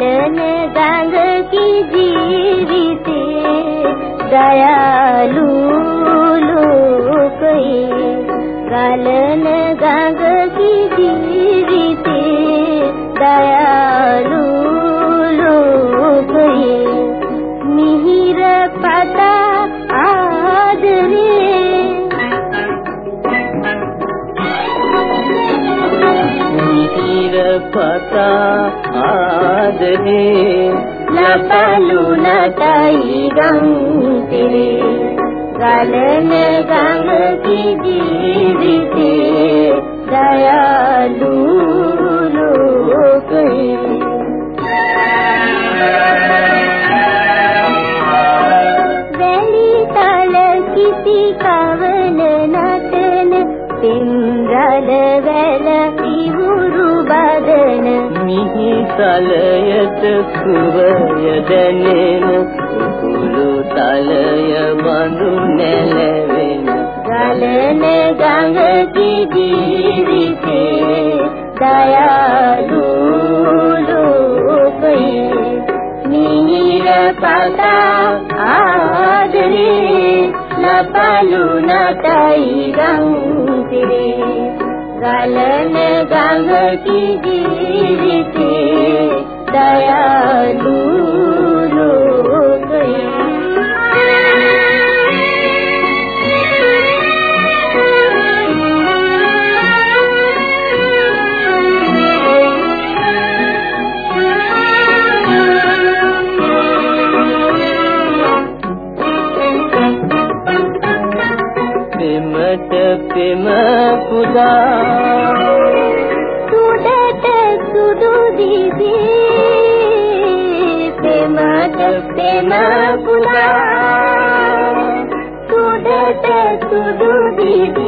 ගඟ කි ජීවිතේ දයාලු ලෝකයේ ගලන මිහිර පතා ආදරේ ලපලු නටයි ගම්තිරේ ගලන ගඟ කි ජීවිතේ දයාලු ලෝකයේ වැලි තල කිසි කවන නටන පින්රල වැල ඉවුරු බදන මිහි තලයට කුවය දැනෙන කුළු තලය බඳු නැලවෙන ගලන ගඟ කි ජීවිතේ දයාලු ලෝකයේ මිහිර පතා ආදරේ ලපලු නටයි ගම්තිරේ ගලන ගඟ කි ජීවිතේ දයාලු පෙමට खुदा प्रेमा खुदा तू दीदी